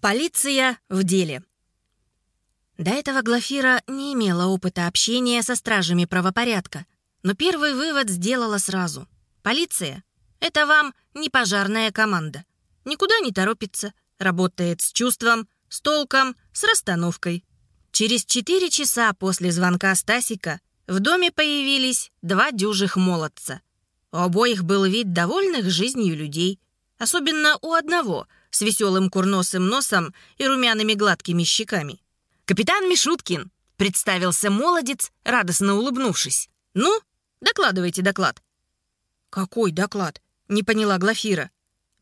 Полиция в деле. До этого Глафира не имела опыта общения со стражами правопорядка, но первый вывод сделала сразу. Полиция — это вам не пожарная команда. Никуда не торопится, работает с чувством, с толком, с расстановкой. Через четыре часа после звонка Стасика в доме появились два дюжих молодца. У обоих был вид довольных жизнью людей. Особенно у одного с веселым курносым носом и румяными гладкими щеками. «Капитан Мишуткин!» — представился молодец, радостно улыбнувшись. «Ну, докладывайте доклад». «Какой доклад?» — не поняла Глафира.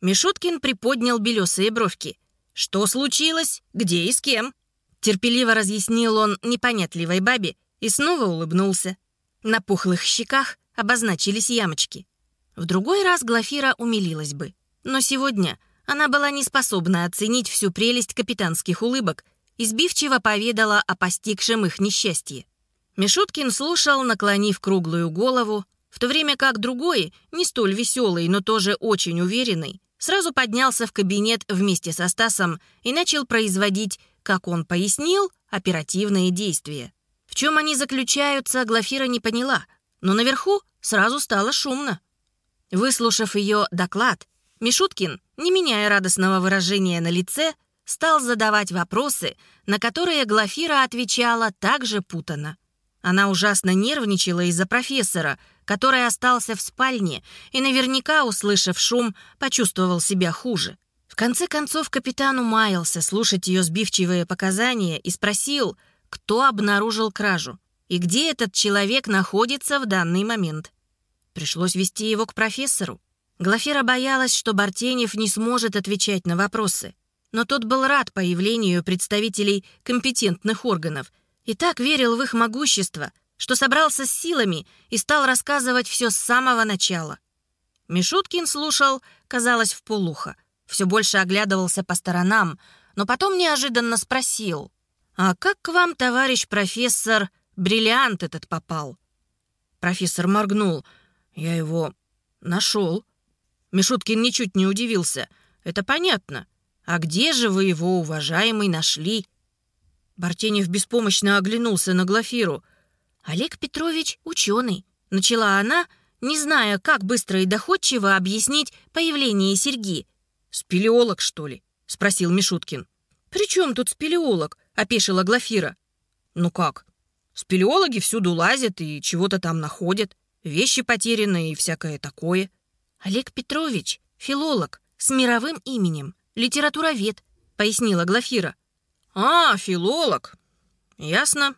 Мишуткин приподнял белесые бровки. «Что случилось? Где и с кем?» Терпеливо разъяснил он непонятливой бабе и снова улыбнулся. На пухлых щеках обозначились ямочки. В другой раз Глафира умилилась бы. Но сегодня она была не способна оценить всю прелесть капитанских улыбок и сбивчиво поведала о постигшем их несчастье. Мишуткин слушал, наклонив круглую голову, в то время как другой, не столь веселый, но тоже очень уверенный, сразу поднялся в кабинет вместе со Стасом и начал производить, как он пояснил, оперативные действия. В чем они заключаются, Глафира не поняла, но наверху сразу стало шумно. Выслушав ее доклад, Мишуткин, не меняя радостного выражения на лице, стал задавать вопросы, на которые Глафира отвечала также путано. Она ужасно нервничала из-за профессора, который остался в спальне и наверняка, услышав шум, почувствовал себя хуже. В конце концов капитан умаялся слушать ее сбивчивые показания и спросил, кто обнаружил кражу и где этот человек находится в данный момент. Пришлось вести его к профессору. Глафира боялась, что Бартенев не сможет отвечать на вопросы. Но тот был рад появлению представителей компетентных органов и так верил в их могущество, что собрался с силами и стал рассказывать все с самого начала. Мишуткин слушал, казалось, в полухо, все больше оглядывался по сторонам, но потом неожиданно спросил, «А как к вам, товарищ профессор, бриллиант этот попал?» Профессор моргнул. «Я его нашел». Мишуткин ничуть не удивился. «Это понятно. А где же вы его, уважаемый, нашли?» Бартенев беспомощно оглянулся на Глафиру. «Олег Петрович — ученый», — начала она, не зная, как быстро и доходчиво объяснить появление серьги. «Спелеолог, что ли?» — спросил Мишуткин. «При чем тут спелеолог?» — опешила Глафира. «Ну как? Спелеологи всюду лазят и чего-то там находят. Вещи потерянные и всякое такое». «Олег Петрович — филолог с мировым именем, литературовед», — пояснила Глафира. «А, филолог. Ясно.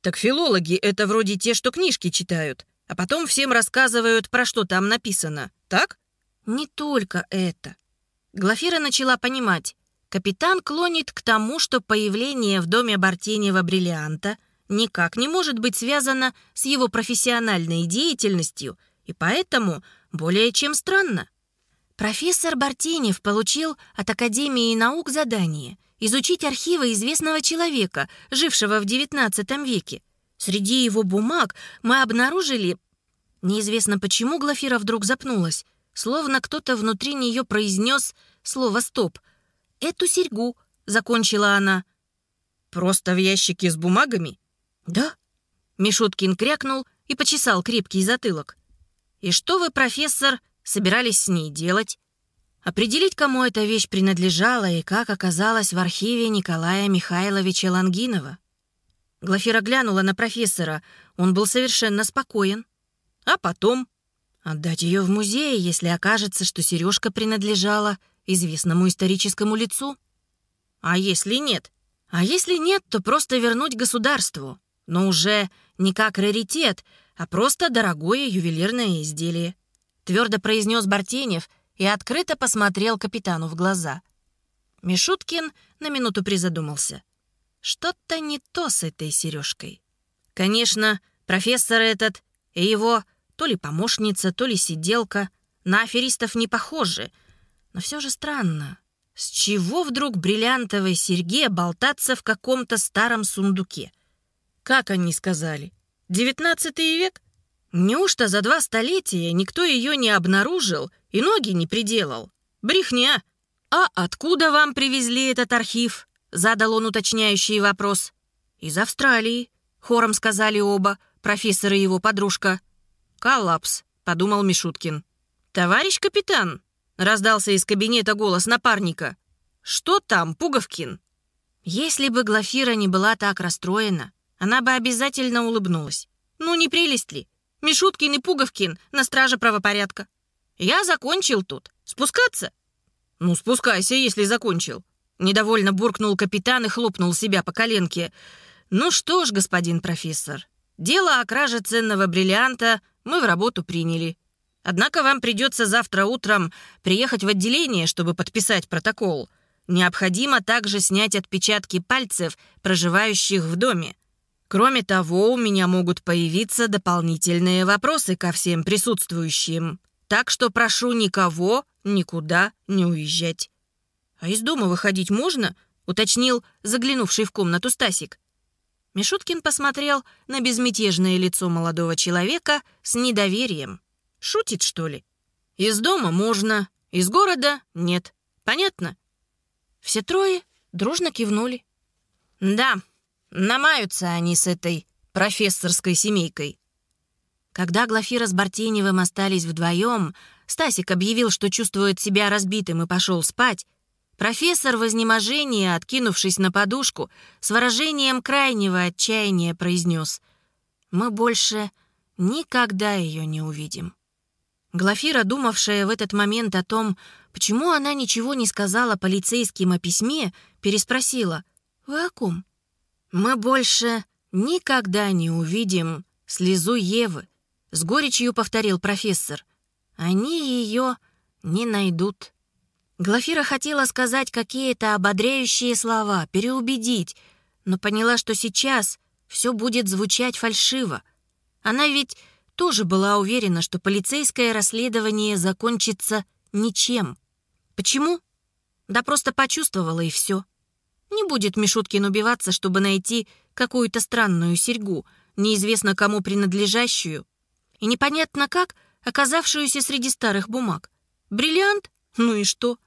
Так филологи — это вроде те, что книжки читают, а потом всем рассказывают, про что там написано, так?» «Не только это». Глафира начала понимать. Капитан клонит к тому, что появление в доме Бартенева бриллианта никак не может быть связано с его профессиональной деятельностью, и поэтому более чем странно. Профессор Бартенев получил от Академии наук задание изучить архивы известного человека, жившего в XIX веке. Среди его бумаг мы обнаружили... Неизвестно почему Глафира вдруг запнулась, словно кто-то внутри нее произнес слово «стоп». «Эту серьгу», — закончила она. «Просто в ящике с бумагами?» «Да». Мишуткин крякнул и почесал крепкий затылок. «И что вы, профессор, собирались с ней делать?» Определить, кому эта вещь принадлежала и как оказалась в архиве Николая Михайловича Лангинова. Глафира глянула на профессора. Он был совершенно спокоен. А потом отдать ее в музей, если окажется, что сережка принадлежала известному историческому лицу. А если нет? А если нет, то просто вернуть государству. Но уже не как раритет, а просто дорогое ювелирное изделие. Твердо произнес Бартенев и открыто посмотрел капитану в глаза. Мишуткин на минуту призадумался. Что-то не то с этой сережкой. Конечно, профессор этот и его то ли помощница, то ли сиделка на аферистов не похожи, но все же странно. С чего вдруг бриллиантовой серьге болтаться в каком-то старом сундуке? Как они сказали? Девятнадцатый век? Неужто за два столетия никто ее не обнаружил и ноги не приделал? Брехня! «А откуда вам привезли этот архив?» — задал он уточняющий вопрос. «Из Австралии», — хором сказали оба, профессор и его подружка. «Коллапс», — подумал Мишуткин. «Товарищ капитан», — раздался из кабинета голос напарника. «Что там, Пуговкин?» Если бы Глафира не была так расстроена, она бы обязательно улыбнулась. Ну, не прелесть ли? Мишуткин и Пуговкин на страже правопорядка. Я закончил тут. Спускаться? Ну, спускайся, если закончил. Недовольно буркнул капитан и хлопнул себя по коленке. Ну что ж, господин профессор, дело о краже ценного бриллианта мы в работу приняли. Однако вам придется завтра утром приехать в отделение, чтобы подписать протокол. Необходимо также снять отпечатки пальцев проживающих в доме. Кроме того, у меня могут появиться дополнительные вопросы ко всем присутствующим. Так что прошу никого никуда не уезжать. «А из дома выходить можно?» — уточнил заглянувший в комнату Стасик. Мишуткин посмотрел на безмятежное лицо молодого человека с недоверием. «Шутит, что ли?» «Из дома можно, из города нет. Понятно?» Все трое дружно кивнули. «Да, намаются они с этой профессорской семейкой». Когда Глафира с Бартеневым остались вдвоем, Стасик объявил, что чувствует себя разбитым и пошел спать. Профессор в изнеможении, откинувшись на подушку, с выражением крайнего отчаяния произнес «Мы больше никогда ее не увидим». Глафира, думавшая в этот момент о том, почему она ничего не сказала полицейским о письме, переспросила «Вы о ком?» «Мы больше никогда не увидим слезу Евы», — с горечью повторил профессор. «Они ее не найдут». Глафира хотела сказать какие-то ободряющие слова, переубедить, но поняла, что сейчас все будет звучать фальшиво. Она ведь тоже была уверена, что полицейское расследование закончится ничем. Почему? Да просто почувствовала и все. Не будет Мишуткин убиваться, чтобы найти какую-то странную серьгу, неизвестно кому принадлежащую, и непонятно как оказавшуюся среди старых бумаг. Бриллиант? Ну и что?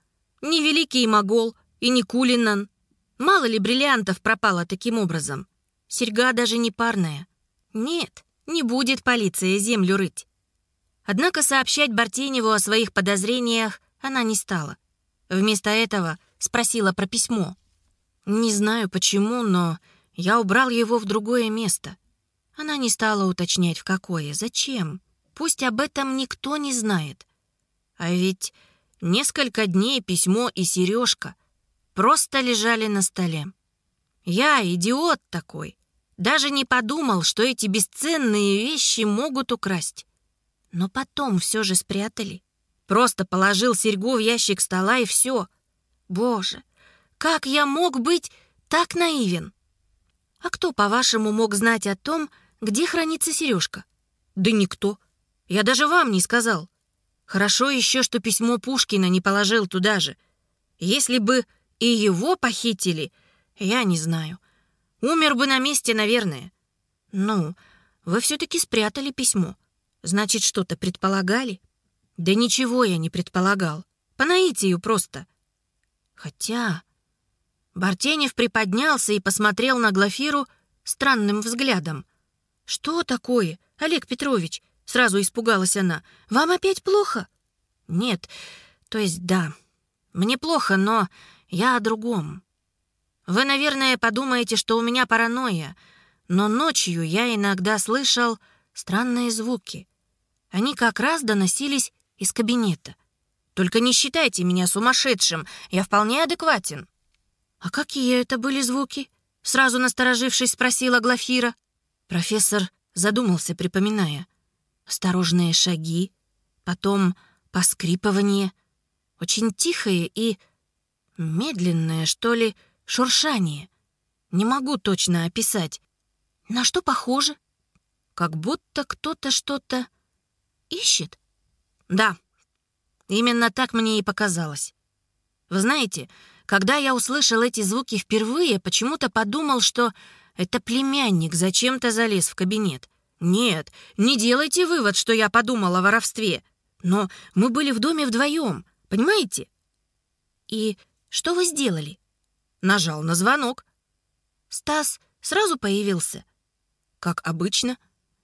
Не великий могол и не Кулинан. Мало ли бриллиантов пропало таким образом. Серьга даже не парная. Нет, не будет полиция землю рыть. Однако сообщать Бартеневу о своих подозрениях она не стала. Вместо этого спросила про письмо. Не знаю почему, но я убрал его в другое место. Она не стала уточнять, в какое. Зачем? Пусть об этом никто не знает. А ведь несколько дней письмо и сережка просто лежали на столе. Я идиот такой. Даже не подумал, что эти бесценные вещи могут украсть. Но потом все же спрятали. Просто положил серьгу в ящик стола и все. Боже, как я мог быть так наивен? А кто, по-вашему, мог знать о том, где хранится сережка? Да никто. Я даже вам не сказал. Хорошо еще, что письмо Пушкина не положил туда же. Если бы и его похитили, я не знаю. Умер бы на месте, наверное. Ну, вы все-таки спрятали письмо. Значит, что-то предполагали? Да ничего я не предполагал. По наитию просто. Хотя... Бартенев приподнялся и посмотрел на Глафиру странным взглядом. «Что такое, Олег Петрович?» Сразу испугалась она. «Вам опять плохо?» «Нет, то есть да. Мне плохо, но я о другом. Вы, наверное, подумаете, что у меня паранойя, но ночью я иногда слышал странные звуки. Они как раз доносились из кабинета. Только не считайте меня сумасшедшим, я вполне адекватен». «А какие это были звуки?» Сразу насторожившись, спросила Глафира. Профессор задумался, припоминая. Осторожные шаги, потом поскрипывание, очень тихое и медленное, что ли, шуршание. Не могу точно описать. На что похоже? Как будто кто-то что-то ищет. Да, именно так мне и показалось. Вы знаете, когда я услышал эти звуки впервые, почему-то подумал, что это племянник зачем-то залез в кабинет. Нет, не делайте вывод, что я подумал о воровстве. Но мы были в доме вдвоем, понимаете? И что вы сделали? Нажал на звонок. Стас сразу появился? Как обычно.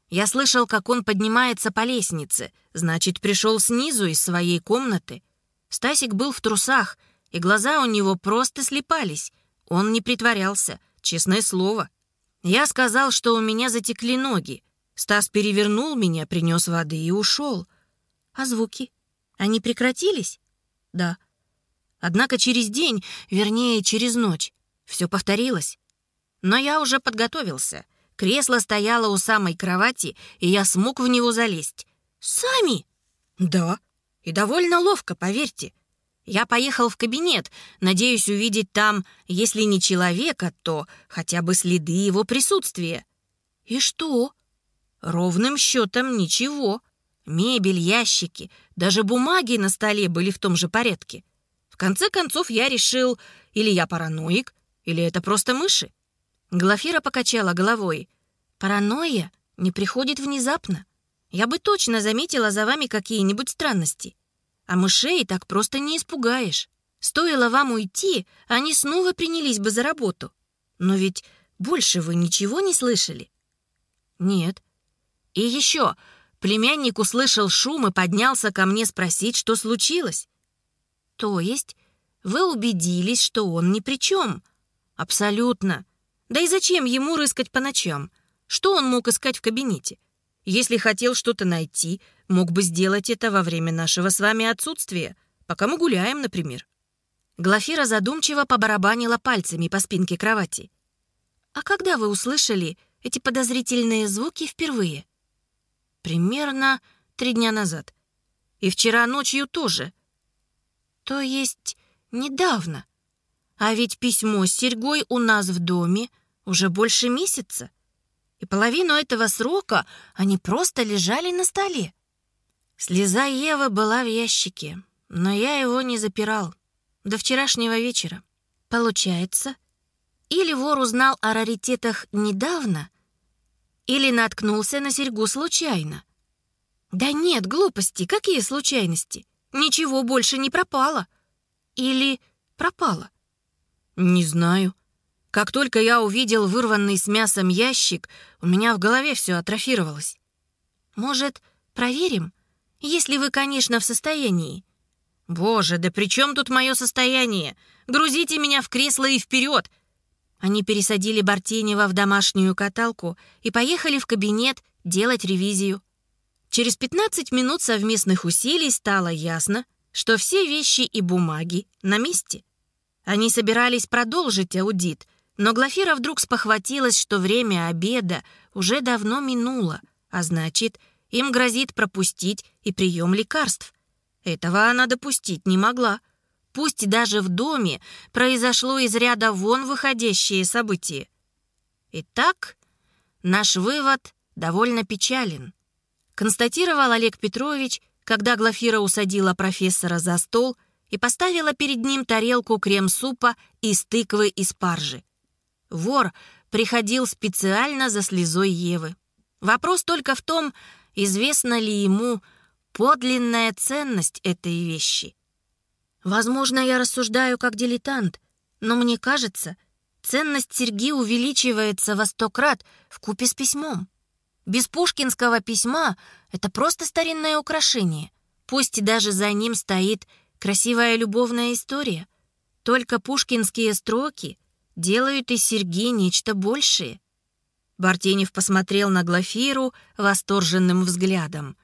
Я слышал, как он поднимается по лестнице. Значит, пришел снизу из своей комнаты. Стасик был в трусах, и глаза у него просто слепались. Он не притворялся, честное слово. Я сказал, что у меня затекли ноги. Стас перевернул меня, принес воды и ушел. А звуки? Они прекратились? Да. Однако через день, вернее, через ночь, все повторилось. Но я уже подготовился. Кресло стояло у самой кровати, и я смог в него залезть. «Сами?» «Да. И довольно ловко, поверьте. Я поехал в кабинет, надеюсь увидеть там, если не человека, то хотя бы следы его присутствия. И что? Ровным счетом ничего. Мебель, ящики, даже бумаги на столе были в том же порядке. В конце концов я решил, или я параноик, или это просто мыши. Глафира покачала головой. «Паранойя не приходит внезапно. Я бы точно заметила за вами какие-нибудь странности. А мышей так просто не испугаешь. Стоило вам уйти, они снова принялись бы за работу. Но ведь больше вы ничего не слышали?» «Нет». «И еще, племянник услышал шум и поднялся ко мне спросить, что случилось». «То есть вы убедились, что он ни при чем?» «Абсолютно. Да и зачем ему рыскать по ночам? Что он мог искать в кабинете? Если хотел что-то найти, мог бы сделать это во время нашего с вами отсутствия, пока мы гуляем, например. Глафира задумчиво побарабанила пальцами по спинке кровати. «А когда вы услышали эти подозрительные звуки впервые?» «Примерно три дня назад. И вчера ночью тоже». «То есть недавно? А ведь письмо с серьгой у нас в доме уже больше месяца. И половину этого срока они просто лежали на столе. Слеза Евы была в ящике, но я его не запирал. До вчерашнего вечера. Получается, или вор узнал о раритетах недавно, или наткнулся на серьгу случайно. Да нет, глупости, какие случайности? Ничего больше не пропало. Или пропало? Не знаю. Как только я увидел вырванный с мясом ящик, у меня в голове все атрофировалось. Может, проверим? Если вы, конечно, в состоянии. Боже, да при чем тут мое состояние? Грузите меня в кресло и вперед! Они пересадили Бартенева в домашнюю каталку и поехали в кабинет делать ревизию. Через 15 минут совместных усилий стало ясно, что все вещи и бумаги на месте. Они собирались продолжить аудит — но Глафира вдруг спохватилась, что время обеда уже давно минуло, а значит, им грозит пропустить и прием лекарств. Этого она допустить не могла. Пусть даже в доме произошло из ряда вон выходящее событие. Итак, наш вывод довольно печален. Констатировал Олег Петрович, когда Глафира усадила профессора за стол и поставила перед ним тарелку крем-супа из тыквы и спаржи. Вор приходил специально за слезой Евы. Вопрос только в том, известна ли ему подлинная ценность этой вещи. Возможно, я рассуждаю как дилетант, но мне кажется, ценность серьги увеличивается во сто крат в купе с письмом. Без пушкинского письма это просто старинное украшение. Пусть даже за ним стоит красивая любовная история. Только пушкинские строки — делают из серьги нечто большее. Бартенев посмотрел на Глафиру восторженным взглядом.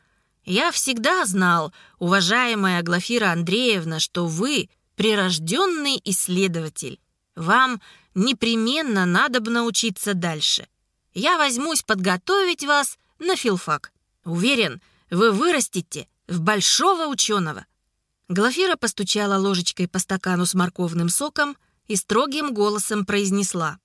«Я всегда знал, уважаемая Глафира Андреевна, что вы прирожденный исследователь. Вам непременно надо бы научиться дальше. Я возьмусь подготовить вас на филфак. Уверен, вы вырастете в большого ученого». Глафира постучала ложечкой по стакану с морковным соком, и строгим голосом произнесла.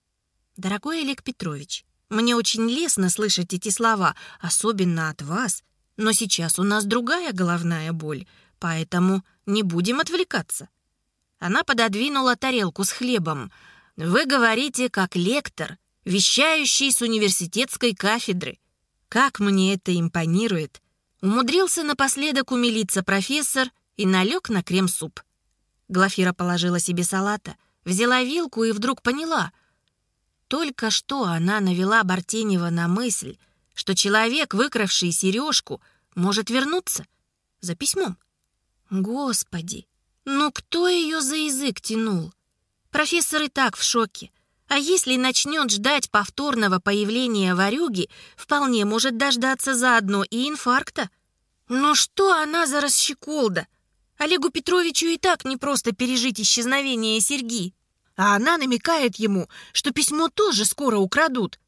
«Дорогой Олег Петрович, мне очень лестно слышать эти слова, особенно от вас, но сейчас у нас другая головная боль, поэтому не будем отвлекаться». Она пододвинула тарелку с хлебом. «Вы говорите, как лектор, вещающий с университетской кафедры. Как мне это импонирует!» Умудрился напоследок умилиться профессор и налег на крем-суп. Глафира положила себе салата, взяла вилку и вдруг поняла. Только что она навела Бартенева на мысль, что человек, выкравший сережку, может вернуться за письмом. Господи, ну кто ее за язык тянул? Профессор и так в шоке. А если начнет ждать повторного появления варюги, вполне может дождаться заодно и инфаркта. Но что она за расщеколда? Олегу Петровичу и так не просто пережить исчезновение Серги. А она намекает ему, что письмо тоже скоро украдут.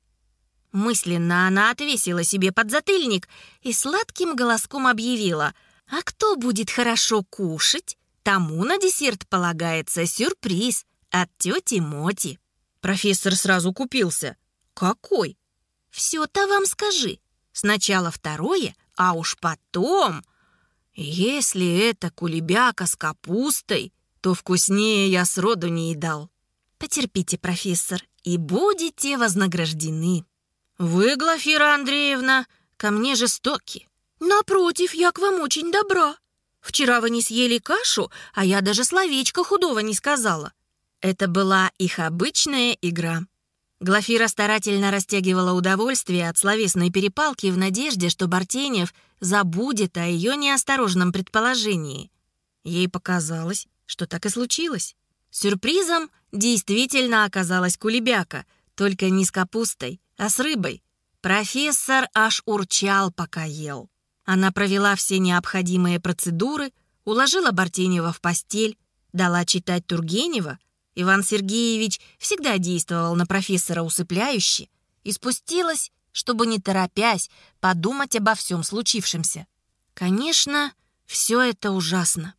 Мысленно она отвесила себе подзатыльник и сладким голоском объявила, «А кто будет хорошо кушать, тому на десерт полагается сюрприз от тети Моти». Профессор сразу купился. «Какой?» «Все-то вам скажи. Сначала второе, а уж потом...» «Если это кулебяка с капустой, то вкуснее я сроду не едал. Потерпите, профессор, и будете вознаграждены». «Вы, Глафира Андреевна, ко мне жестоки». «Напротив, я к вам очень добра. Вчера вы не съели кашу, а я даже словечко худого не сказала». Это была их обычная игра. Глафира старательно растягивала удовольствие от словесной перепалки в надежде, что Бартенев забудет о ее неосторожном предположении. Ей показалось, что так и случилось. Сюрпризом действительно оказалась кулебяка, только не с капустой, а с рыбой. Профессор аж урчал, пока ел. Она провела все необходимые процедуры, уложила Бартенева в постель, дала читать Тургенева. Иван Сергеевич всегда действовал на профессора усыпляюще и спустилась, чтобы, не торопясь, подумать обо всем случившемся. Конечно, все это ужасно.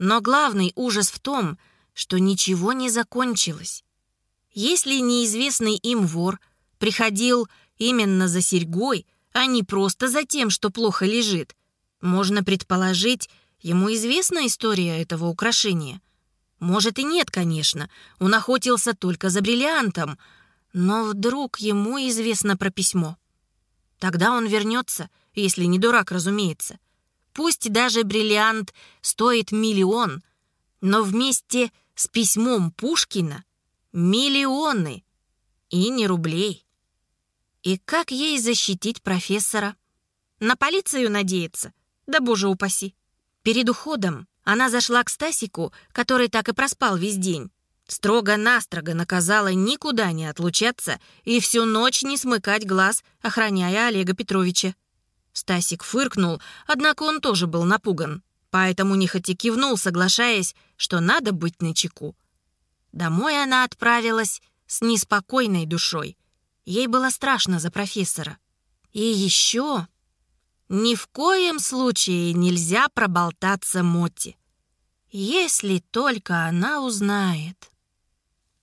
Но главный ужас в том, что ничего не закончилось. Если неизвестный им вор приходил именно за серьгой, а не просто за тем, что плохо лежит, можно предположить, ему известна история этого украшения. Может и нет, конечно, он охотился только за бриллиантом, но вдруг ему известно про письмо. Тогда он вернется, если не дурак, разумеется. Пусть даже бриллиант стоит миллион, но вместе с письмом Пушкина Миллионы! И не рублей. И как ей защитить профессора? На полицию надеяться? Да боже упаси. Перед уходом она зашла к Стасику, который так и проспал весь день. Строго-настрого наказала никуда не отлучаться и всю ночь не смыкать глаз, охраняя Олега Петровича. Стасик фыркнул, однако он тоже был напуган, поэтому нехотя кивнул, соглашаясь, что надо быть начеку. Домой она отправилась с неспокойной душой. Ей было страшно за профессора. И еще ни в коем случае нельзя проболтаться Моти. Если только она узнает.